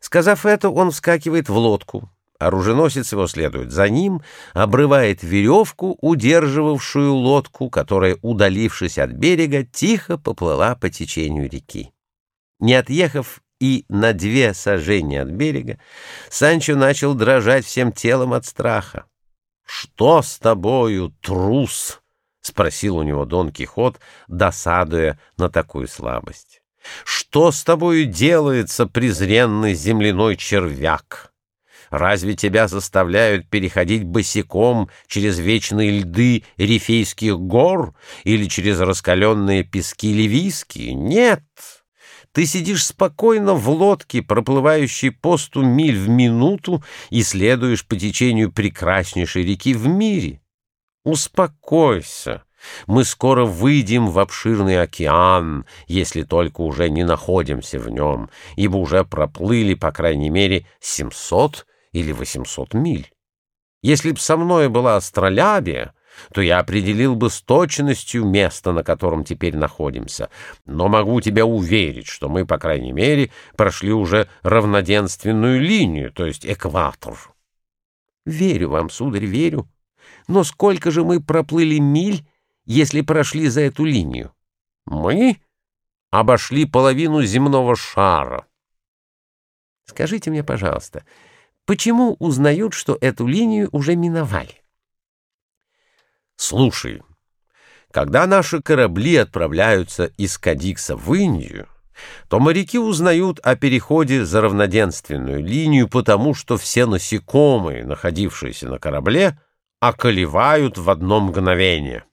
Сказав это, он вскакивает в лодку. Оруженосец его следует за ним, обрывает веревку, удерживавшую лодку, которая, удалившись от берега, тихо поплыла по течению реки. Не отъехав и на две сажения от берега, Санчо начал дрожать всем телом от страха. «Что с тобою, трус?» — спросил у него Дон Кихот, досадуя на такую слабость. «Что с тобою делается, презренный земляной червяк?» Разве тебя заставляют переходить босиком через вечные льды Рифейских гор или через раскаленные пески Ливийские? Нет! Ты сидишь спокойно в лодке, проплывающей по сту миль в минуту, и следуешь по течению прекраснейшей реки в мире. Успокойся. Мы скоро выйдем в обширный океан, если только уже не находимся в нем, ибо уже проплыли, по крайней мере, семьсот или 800 миль. Если б со мной была астролябия, то я определил бы с точностью место, на котором теперь находимся. Но могу тебя уверить, что мы, по крайней мере, прошли уже равноденственную линию, то есть экватор. Верю вам, сударь, верю. Но сколько же мы проплыли миль, если прошли за эту линию? Мы обошли половину земного шара. Скажите мне, пожалуйста, — Почему узнают, что эту линию уже миновали? Слушай, когда наши корабли отправляются из Кадикса в Индию, то моряки узнают о переходе за равноденственную линию, потому что все насекомые, находившиеся на корабле, околевают в одно мгновение.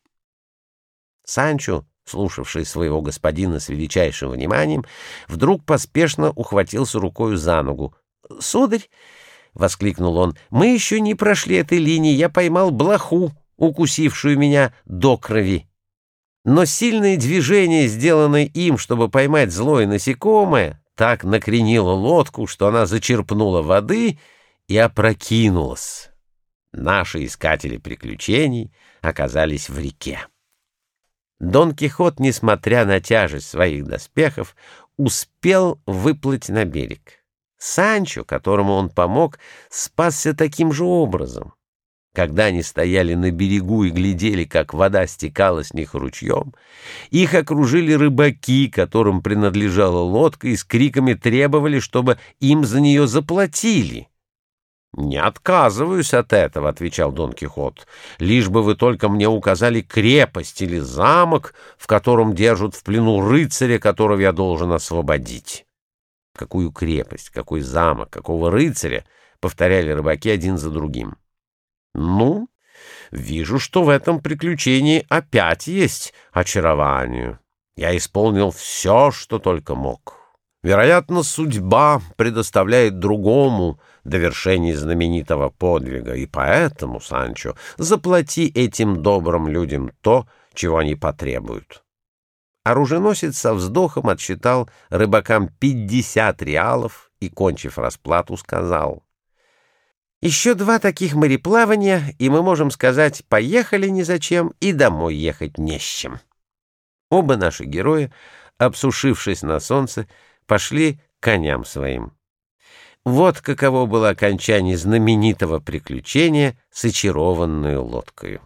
Санчо, слушавший своего господина с величайшим вниманием, вдруг поспешно ухватился рукою за ногу. — Сударь, — воскликнул он. «Мы еще не прошли этой линии. Я поймал блоху, укусившую меня до крови. Но сильное движение, сделанное им, чтобы поймать злое насекомое, так накренило лодку, что она зачерпнула воды и опрокинулась. Наши искатели приключений оказались в реке. Дон Кихот, несмотря на тяжесть своих доспехов, успел выплыть на берег. Санчо, которому он помог, спасся таким же образом. Когда они стояли на берегу и глядели, как вода стекала с них ручьем, их окружили рыбаки, которым принадлежала лодка, и с криками требовали, чтобы им за нее заплатили. «Не отказываюсь от этого», — отвечал Дон Кихот, — «лишь бы вы только мне указали крепость или замок, в котором держат в плену рыцаря, которого я должен освободить». Какую крепость, какой замок, какого рыцаря, повторяли рыбаки один за другим. Ну, вижу, что в этом приключении опять есть очарование. Я исполнил все, что только мог. Вероятно, судьба предоставляет другому довершение знаменитого подвига, и поэтому, Санчо, заплати этим добрым людям то, чего они потребуют. Оруженосец со вздохом отсчитал рыбакам пятьдесят реалов и, кончив расплату, сказал. «Еще два таких мореплавания, и мы можем сказать, поехали ни зачем и домой ехать не с чем». Оба наши героя, обсушившись на солнце, пошли коням своим. Вот каково было окончание знаменитого приключения с очарованной лодкою.